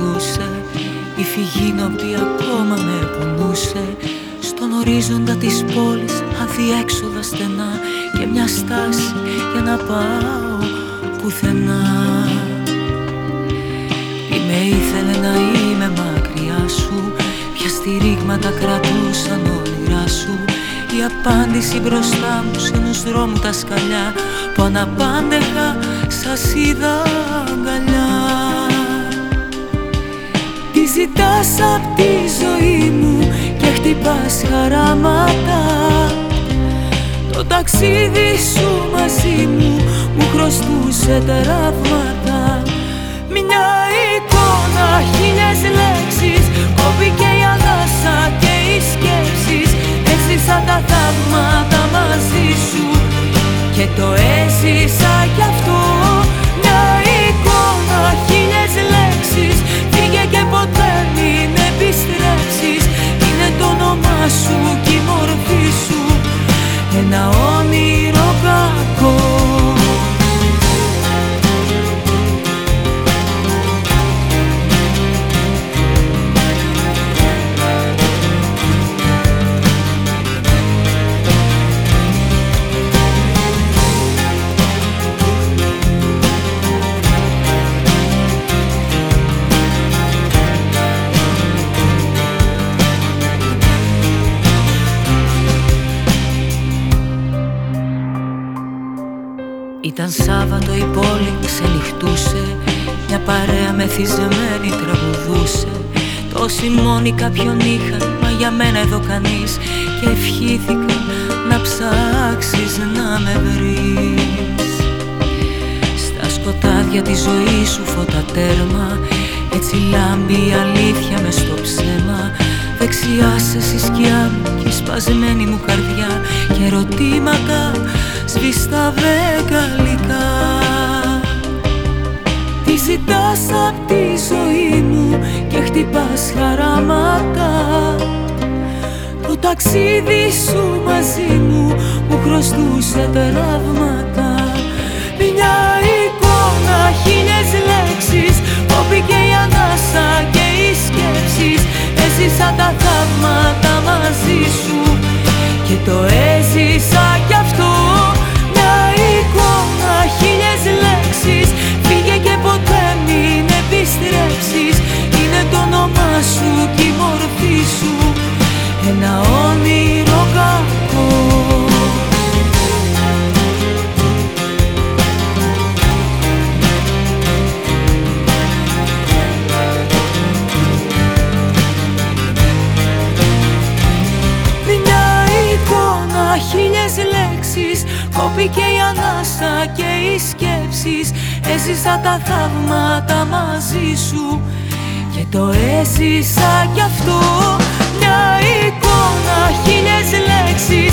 περνούσε Η φυγή οποία ακόμα με πονούσε. Στον ορίζοντα της πόλης αδιέξοδα στενά Και μια στάση για να πάω πουθενά. Τι με ήθελε να είμαι μακριά σου Ποια στηρίγματα κρατούσαν όνειρά σου. Η απάντηση μπροστά μου σε ενός δρόμου τα σκαλιά που αναπάντεχα σας είδα αγκαλιά. Τι ζητάς απ' τη ζωή μου και χτυπάς χαράματα. Το ταξίδι σου μαζί μου μου χρωστούσε τραύματα Μια εικόνα, χίλιες λέξεις κόπηκε η ανάσα και οι σκέψεις. Έζησα τα θαύματα μαζί σου και το έζησα κι αυτό. Μια Ήταν Σάββατο η πόλη ξενυχτούσε. Μια παρέα μεθυσμένη τραγουδούσε. Τόσοι μόνοι κάποιον είχαν Μα για μένα εδώ κανείς. Και ευχήθηκα να ψάξεις να με βρεις. Στα σκοτάδια τη ζωή σου φώτα τέρμα. Έτσι λάμπει η αλήθεια μες στο ψέμα. Δεξιά σε σκιά μου και η σπασμένη μου καρδιά. Και ερωτήματα σβήστα βεγγαλικά Τι ζητάς απ' τη ζωή μου και χτυπάς χαράματα. Το ταξίδι σου μαζί μου μου χρωστούσε τραύματα Μια εικόνα, χίλιες Κόπηκε η ανάσα και οι σκέψεις. Έζησα τα θαύματα μαζί σου. Και το έζησα κι αυτό. Μια εικόνα, χίλιες λέξεις